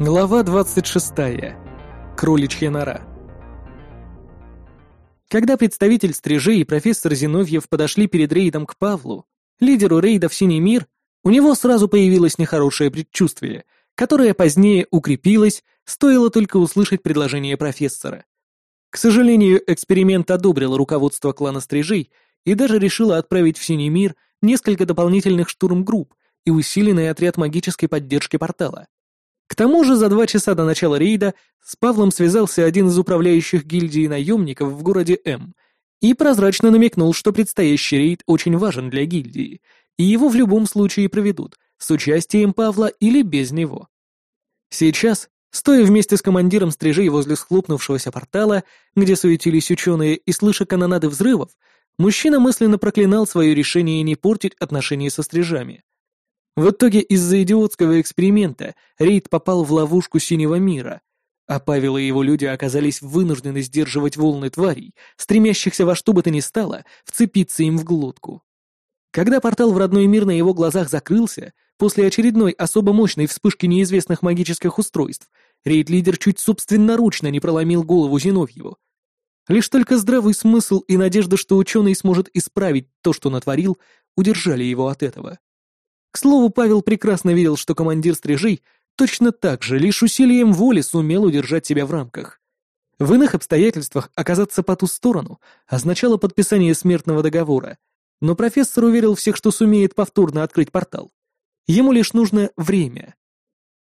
Глава 26. Кроличья нора. Когда представитель стрижей и профессор Зиновьев подошли перед рейдом к Павлу, лидеру рейда в Синий мир, у него сразу появилось нехорошее предчувствие, которое позднее укрепилось, стоило только услышать предложение профессора. К сожалению, эксперимент одобрило руководство клана стрижей и даже решило отправить в Синий мир несколько дополнительных штурмгрупп и усиленный отряд магической поддержки портала. К тому же за два часа до начала рейда с Павлом связался один из управляющих гильдии наемников в городе М и прозрачно намекнул, что предстоящий рейд очень важен для гильдии, и его в любом случае проведут, с участием Павла или без него. Сейчас, стоя вместе с командиром стрижей возле схлопнувшегося портала, где суетились ученые и слыша канонады взрывов, мужчина мысленно проклинал свое решение не портить отношения со стрижами. В итоге из-за идиотского эксперимента рейд попал в ловушку синего мира, а Павел и его люди оказались вынуждены сдерживать волны тварей, стремящихся во что бы то ни стало вцепиться им в глотку. Когда портал в родной мир на его глазах закрылся, после очередной особо мощной вспышки неизвестных магических устройств, рейд-лидер чуть собственноручно не проломил голову Зиновьеву. Лишь только здравый смысл и надежда, что ученый сможет исправить то, что натворил, удержали его от этого. К слову, Павел прекрасно видел, что командир стрижей точно так же лишь усилием воли сумел удержать себя в рамках. В иных обстоятельствах оказаться по ту сторону означало подписание смертного договора, но профессор уверил всех, что сумеет повторно открыть портал. Ему лишь нужно время.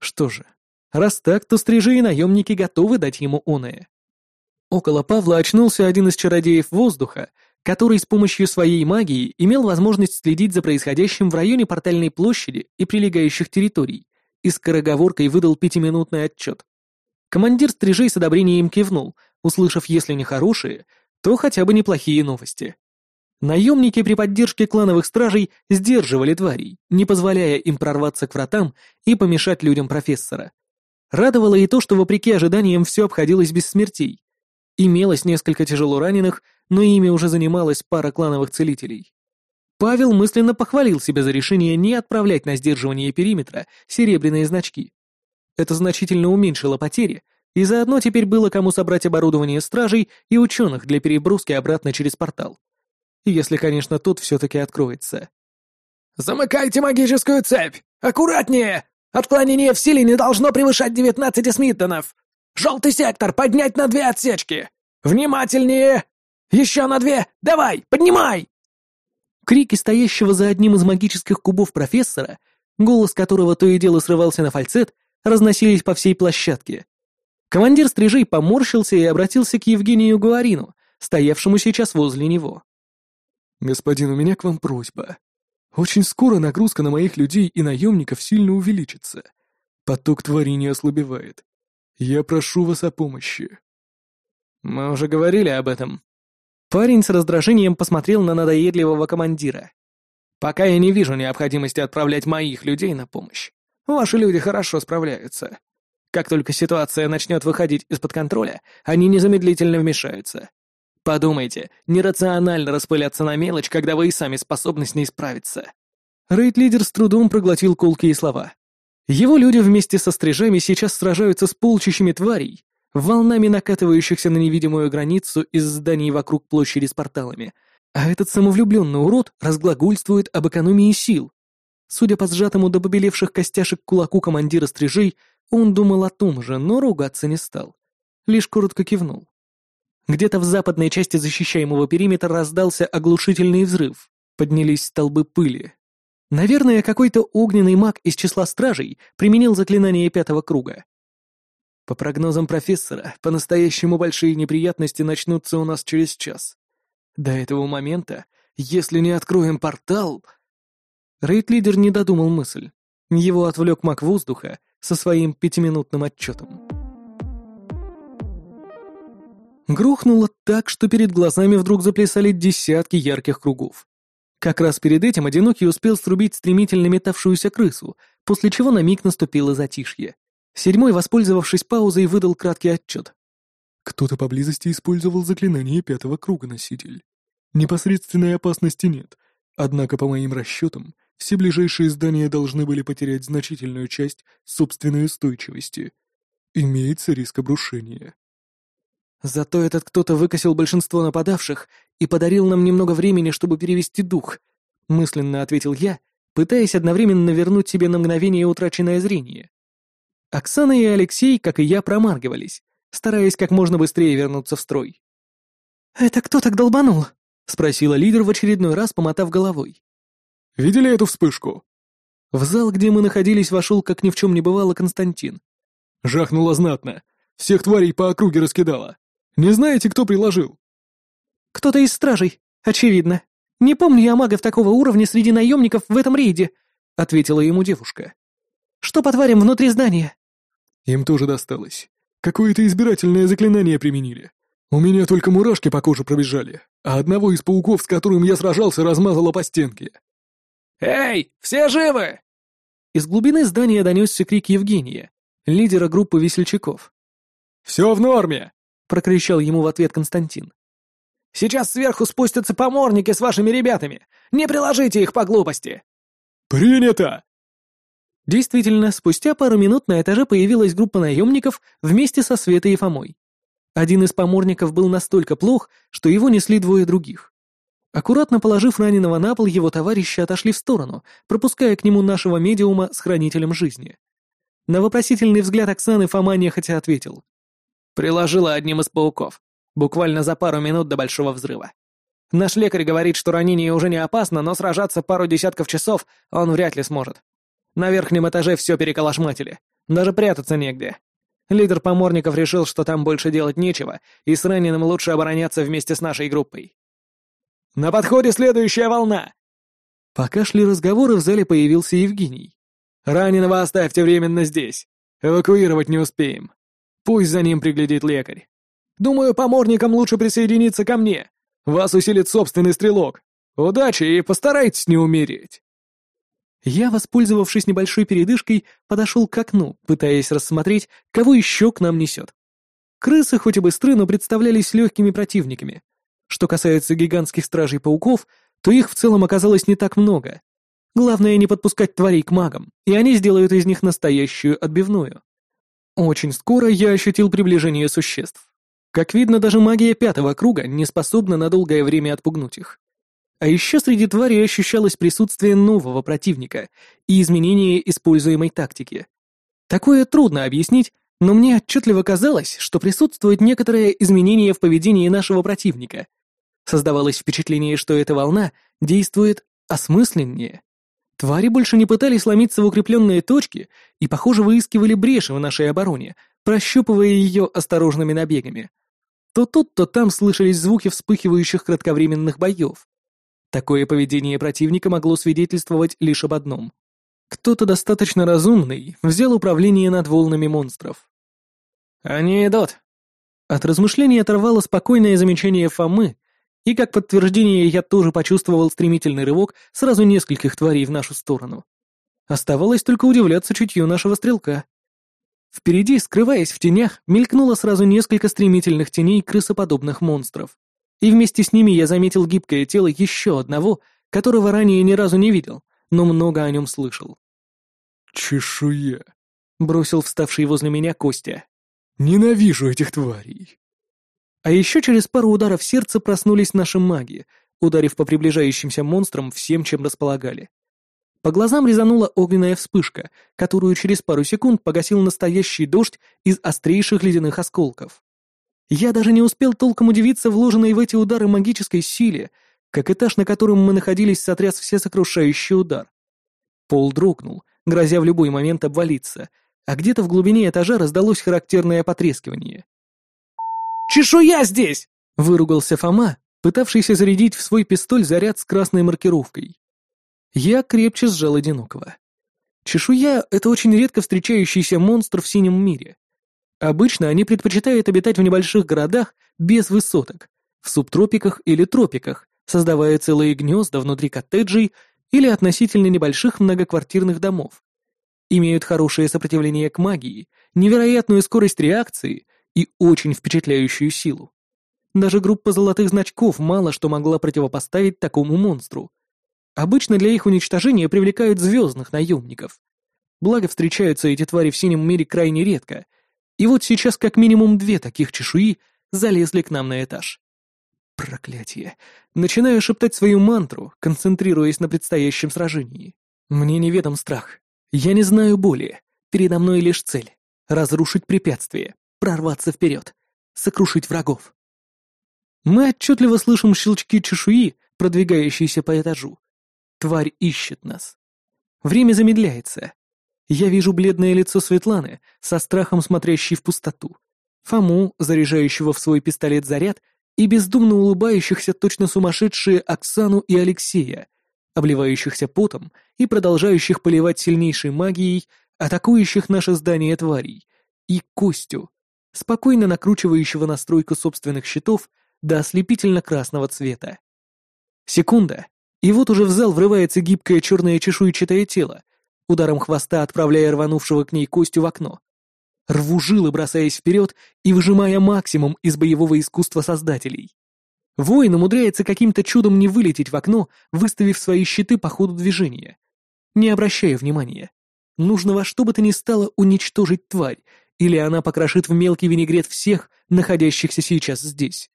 Что же, раз так, то стрижи и наемники готовы дать ему оное. Около Павла очнулся один из чародеев воздуха который с помощью своей магии имел возможность следить за происходящим в районе портальной площади и прилегающих территорий, и скороговоркой выдал пятиминутный отчет. Командир стрижей с одобрением кивнул, услышав, если не хорошие, то хотя бы неплохие новости. Наемники при поддержке клановых стражей сдерживали тварей, не позволяя им прорваться к вратам и помешать людям профессора. Радовало и то, что вопреки ожиданиям все обходилось без смертей. Имелось несколько тяжело раненых, но ими уже занималась пара клановых целителей. Павел мысленно похвалил себя за решение не отправлять на сдерживание периметра серебряные значки. Это значительно уменьшило потери, и заодно теперь было кому собрать оборудование стражей и ученых для переброски обратно через портал. Если, конечно, тот все-таки откроется. «Замыкайте магическую цепь! Аккуратнее! Отклонение в силе не должно превышать 19 смиттонов! Желтый сектор поднять на две отсечки! Внимательнее! Еще на две! Давай, поднимай!» Крики стоящего за одним из магических кубов профессора, голос которого то и дело срывался на фальцет, разносились по всей площадке. Командир стрижей поморщился и обратился к Евгению Гуарину, стоявшему сейчас возле него. «Господин, у меня к вам просьба. Очень скоро нагрузка на моих людей и наемников сильно увеличится. Поток не ослабевает. Я прошу вас о помощи». «Мы уже говорили об этом», Парень с раздражением посмотрел на надоедливого командира. «Пока я не вижу необходимости отправлять моих людей на помощь. Ваши люди хорошо справляются. Как только ситуация начнет выходить из-под контроля, они незамедлительно вмешаются. Подумайте, нерационально распыляться на мелочь, когда вы и сами способны с ней справиться». Рейд-лидер с трудом проглотил колкие слова. Его люди вместе со стрижами сейчас сражаются с полчищами тварей, волнами накатывающихся на невидимую границу из зданий вокруг площади с порталами, а этот самовлюбленный урод разглагольствует об экономии сил. Судя по сжатому до побелевших костяшек кулаку командира стрижей, он думал о том же, но ругаться не стал. Лишь коротко кивнул. Где-то в западной части защищаемого периметра раздался оглушительный взрыв. Поднялись столбы пыли. Наверное, какой-то огненный маг из числа стражей применил заклинание пятого круга. По прогнозам профессора, по-настоящему большие неприятности начнутся у нас через час. До этого момента, если не откроем портал... Рейд-лидер не додумал мысль. Его отвлек маг воздуха со своим пятиминутным отчетом. Грохнуло так, что перед глазами вдруг заплясали десятки ярких кругов. Как раз перед этим одинокий успел срубить стремительно метавшуюся крысу, после чего на миг наступило затишье. Седьмой, воспользовавшись паузой, выдал краткий отчет. Кто-то поблизости использовал заклинание пятого круга, носитель. Непосредственной опасности нет, однако, по моим расчетам, все ближайшие здания должны были потерять значительную часть собственной устойчивости. Имеется риск обрушения. Зато этот кто-то выкосил большинство нападавших и подарил нам немного времени, чтобы перевести дух, мысленно ответил я, пытаясь одновременно вернуть себе на мгновение утраченное зрение. Оксана и Алексей, как и я, промаргивались, стараясь как можно быстрее вернуться в строй. «Это кто так долбанул?» — спросила лидер в очередной раз, помотав головой. «Видели эту вспышку?» В зал, где мы находились, вошел, как ни в чем не бывало, Константин. «Жахнуло знатно. Всех тварей по округе раскидало. Не знаете, кто приложил?» «Кто-то из стражей, очевидно. Не помню я магов такого уровня среди наемников в этом рейде», — ответила ему девушка. «Что по тварям внутри здания?» «Им тоже досталось. Какое-то избирательное заклинание применили. У меня только мурашки по коже пробежали, а одного из пауков, с которым я сражался, размазало по стенке». «Эй, все живы?» Из глубины здания донесся крик Евгения, лидера группы весельчаков. «Все в норме!» прокричал ему в ответ Константин. «Сейчас сверху спустятся поморники с вашими ребятами! Не приложите их по глупости!» «Принято!» Действительно, спустя пару минут на этаже появилась группа наемников вместе со Светой и Фомой. Один из поморников был настолько плох, что его несли двое других. Аккуратно положив раненого на пол, его товарищи отошли в сторону, пропуская к нему нашего медиума с хранителем жизни. На вопросительный взгляд Оксаны Фома нехотя ответил. Приложила одним из пауков. Буквально за пару минут до большого взрыва. Наш лекарь говорит, что ранение уже не опасно, но сражаться пару десятков часов он вряд ли сможет. На верхнем этаже все переколошматили. Даже прятаться негде. Лидер поморников решил, что там больше делать нечего, и с раненым лучше обороняться вместе с нашей группой. «На подходе следующая волна!» Пока шли разговоры, в зале появился Евгений. «Раненого оставьте временно здесь. Эвакуировать не успеем. Пусть за ним приглядит лекарь. Думаю, поморникам лучше присоединиться ко мне. Вас усилит собственный стрелок. Удачи и постарайтесь не умереть. Я, воспользовавшись небольшой передышкой, подошел к окну, пытаясь рассмотреть, кого еще к нам несет. Крысы хоть и быстры, но представлялись легкими противниками. Что касается гигантских стражей пауков, то их в целом оказалось не так много. Главное не подпускать тварей к магам, и они сделают из них настоящую отбивную. Очень скоро я ощутил приближение существ. Как видно, даже магия пятого круга не способна на долгое время отпугнуть их. А еще среди тварей ощущалось присутствие нового противника и изменение используемой тактики. Такое трудно объяснить, но мне отчетливо казалось, что присутствует некоторое изменение в поведении нашего противника. Создавалось впечатление, что эта волна действует осмысленнее. Твари больше не пытались ломиться в укрепленные точки и, похоже, выискивали бреши в нашей обороне, прощупывая ее осторожными набегами. То тут, то там слышались звуки вспыхивающих кратковременных боев. Такое поведение противника могло свидетельствовать лишь об одном. Кто-то достаточно разумный взял управление над волнами монстров. «Они идут!» От размышлений оторвало спокойное замечание Фомы, и как подтверждение я тоже почувствовал стремительный рывок сразу нескольких тварей в нашу сторону. Оставалось только удивляться чутью нашего стрелка. Впереди, скрываясь в тенях, мелькнуло сразу несколько стремительных теней крысоподобных монстров. И вместе с ними я заметил гибкое тело еще одного, которого ранее ни разу не видел, но много о нем слышал. «Чешуя», — бросил вставший возле меня Костя. «Ненавижу этих тварей». А еще через пару ударов сердца проснулись наши маги, ударив по приближающимся монстрам всем, чем располагали. По глазам резанула огненная вспышка, которую через пару секунд погасил настоящий дождь из острейших ледяных осколков. Я даже не успел толком удивиться вложенной в эти удары магической силе, как этаж, на котором мы находились, сотряс всесокрушающий удар. Пол дрогнул, грозя в любой момент обвалиться, а где-то в глубине этажа раздалось характерное потрескивание. Чешуя здесь!» — выругался Фома, пытавшийся зарядить в свой пистоль заряд с красной маркировкой. Я крепче сжал одинокого. Чешуя — это очень редко встречающийся монстр в синем мире. Обычно они предпочитают обитать в небольших городах без высоток, в субтропиках или тропиках, создавая целые гнезда внутри коттеджей или относительно небольших многоквартирных домов. Имеют хорошее сопротивление к магии, невероятную скорость реакции и очень впечатляющую силу. Даже группа золотых значков мало что могла противопоставить такому монстру. Обычно для их уничтожения привлекают звездных наемников. Благо встречаются эти твари в синем мире крайне редко. И вот сейчас как минимум две таких чешуи залезли к нам на этаж. Проклятие. Начинаю шептать свою мантру, концентрируясь на предстоящем сражении. Мне неведом страх. Я не знаю боли. Передо мной лишь цель — разрушить препятствие, прорваться вперед, сокрушить врагов. Мы отчетливо слышим щелчки чешуи, продвигающиеся по этажу. Тварь ищет нас. Время замедляется. Я вижу бледное лицо Светланы, со страхом смотрящей в пустоту. Фому, заряжающего в свой пистолет заряд, и бездумно улыбающихся точно сумасшедшие Оксану и Алексея, обливающихся потом и продолжающих поливать сильнейшей магией атакующих наше здание тварей, и Костю, спокойно накручивающего настройку собственных щитов до ослепительно-красного цвета. Секунда, и вот уже в зал врывается гибкое черное чешуйчатое тело, ударом хвоста отправляя рванувшего к ней Костю в окно. Рву жилы, бросаясь вперед и выжимая максимум из боевого искусства создателей. Воин умудряется каким-то чудом не вылететь в окно, выставив свои щиты по ходу движения. Не обращая внимания. Нужно во что бы то ни стало уничтожить тварь, или она покрошит в мелкий винегрет всех, находящихся сейчас здесь.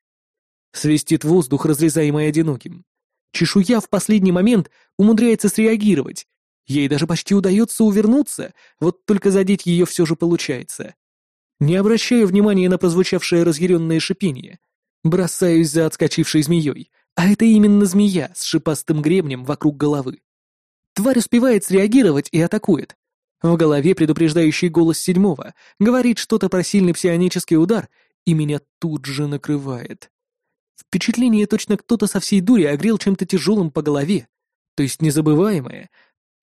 Свистит воздух, разрезаемый одиноким. Чешуя в последний момент умудряется среагировать. Ей даже почти удается увернуться, вот только задеть ее все же получается. Не обращая внимания на прозвучавшее разъяренное шипение, бросаюсь за отскочившей змеей, а это именно змея с шипастым гребнем вокруг головы. Тварь успевает среагировать и атакует. В голове предупреждающий голос седьмого говорит что-то про сильный псионический удар, и меня тут же накрывает. Впечатление точно кто-то со всей дури огрел чем-то тяжелым по голове, то есть незабываемое,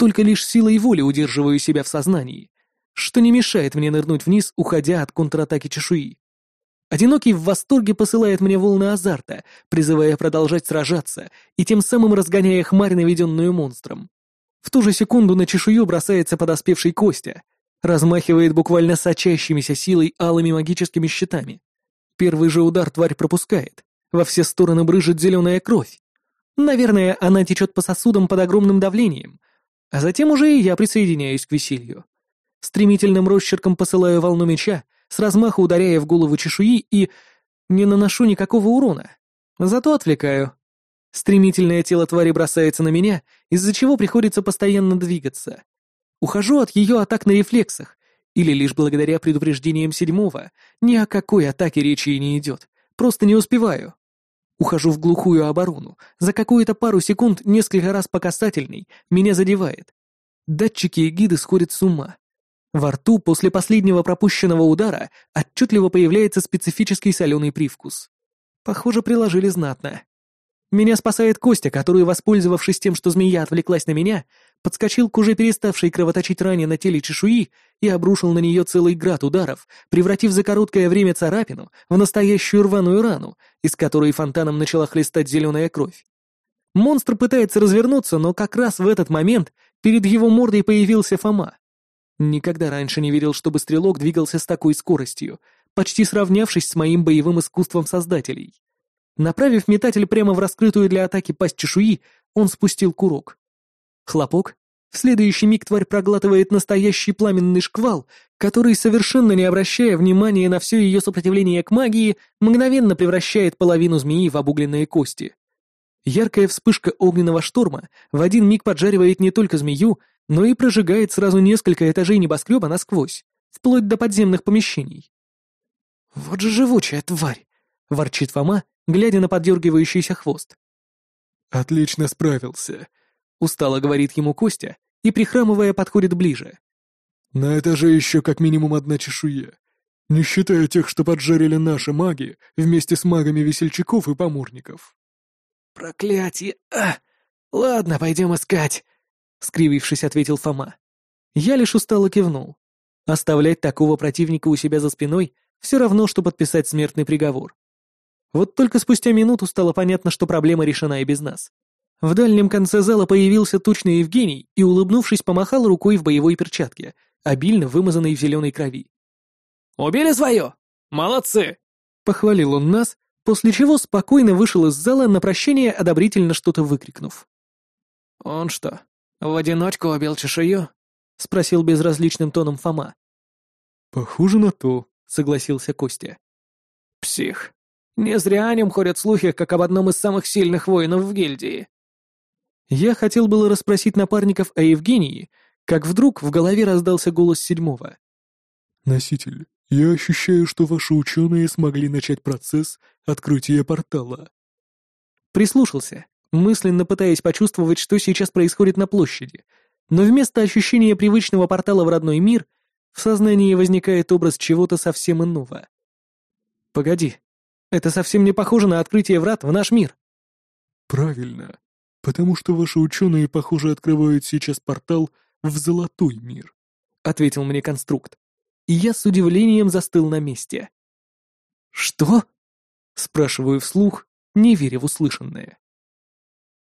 только лишь силой воли удерживаю себя в сознании, что не мешает мне нырнуть вниз, уходя от контратаки чешуи. Одинокий в восторге посылает мне волны азарта, призывая продолжать сражаться и тем самым разгоняя хмарь, наведенную монстром. В ту же секунду на чешую бросается подоспевший Костя, размахивает буквально сочащимися силой алыми магическими щитами. Первый же удар тварь пропускает, во все стороны брыжет зеленая кровь. Наверное, она течет по сосудам под огромным давлением, а затем уже и я присоединяюсь к веселью. Стремительным росчерком посылаю волну меча, с размаха ударяя в голову чешуи и... не наношу никакого урона. Зато отвлекаю. Стремительное тело твари бросается на меня, из-за чего приходится постоянно двигаться. Ухожу от ее атак на рефлексах, или лишь благодаря предупреждениям седьмого, ни о какой атаке речи и не идет, просто не успеваю. Ухожу в глухую оборону. За какую-то пару секунд, несколько раз по касательной, меня задевает. Датчики и гиды сходят с ума. Во рту после последнего пропущенного удара отчетливо появляется специфический соленый привкус. Похоже, приложили знатно. Меня спасает Костя, который, воспользовавшись тем, что змея отвлеклась на меня, подскочил к уже переставшей кровоточить ране на теле чешуи и обрушил на нее целый град ударов, превратив за короткое время царапину в настоящую рваную рану, из которой фонтаном начала хлестать зеленая кровь. Монстр пытается развернуться, но как раз в этот момент перед его мордой появился Фома. Никогда раньше не видел, чтобы стрелок двигался с такой скоростью, почти сравнявшись с моим боевым искусством создателей. Направив метатель прямо в раскрытую для атаки пасть чешуи, он спустил курок. Хлопок. В следующий миг тварь проглатывает настоящий пламенный шквал, который, совершенно не обращая внимания на все ее сопротивление к магии, мгновенно превращает половину змеи в обугленные кости. Яркая вспышка огненного шторма в один миг поджаривает не только змею, но и прожигает сразу несколько этажей небоскреба насквозь, вплоть до подземных помещений. «Вот же живучая тварь!» — ворчит Фома, глядя на поддергивающийся хвост. «Отлично справился», — устало говорит ему Костя и, прихрамывая, подходит ближе. «На этаже еще как минимум одна чешуя, не считая тех, что поджарили наши маги вместе с магами весельчаков и поморников». «Проклятие! А! Ладно, пойдем искать», — скривившись, ответил Фома. Я лишь устало кивнул. Оставлять такого противника у себя за спиной все равно, что подписать смертный приговор. Вот только спустя минуту стало понятно, что проблема решена и без нас. В дальнем конце зала появился тучный Евгений и, улыбнувшись, помахал рукой в боевой перчатке, обильно вымазанной в зеленой крови. «Убили свое! Молодцы!» — похвалил он нас, после чего спокойно вышел из зала на прощение, одобрительно что-то выкрикнув. «Он что, в одиночку убил чешую?» — спросил безразличным тоном Фома. «Похоже на то», — согласился Костя. «Псих. Не зря о нем ходят слухи, как об одном из самых сильных воинов в гильдии». Я хотел было расспросить напарников о Евгении, как вдруг в голове раздался голос седьмого. «Носитель, я ощущаю, что ваши ученые смогли начать процесс открытия портала». Прислушался, мысленно пытаясь почувствовать, что сейчас происходит на площади, но вместо ощущения привычного портала в родной мир в сознании возникает образ чего-то совсем иного. Погоди, это совсем не похоже на открытие врат в наш мир. Правильно, потому что ваши ученые, похоже, открывают сейчас портал в золотой мир, ответил мне конструкт, и я с удивлением застыл на месте. Что? спрашиваю вслух, не веря в услышанное.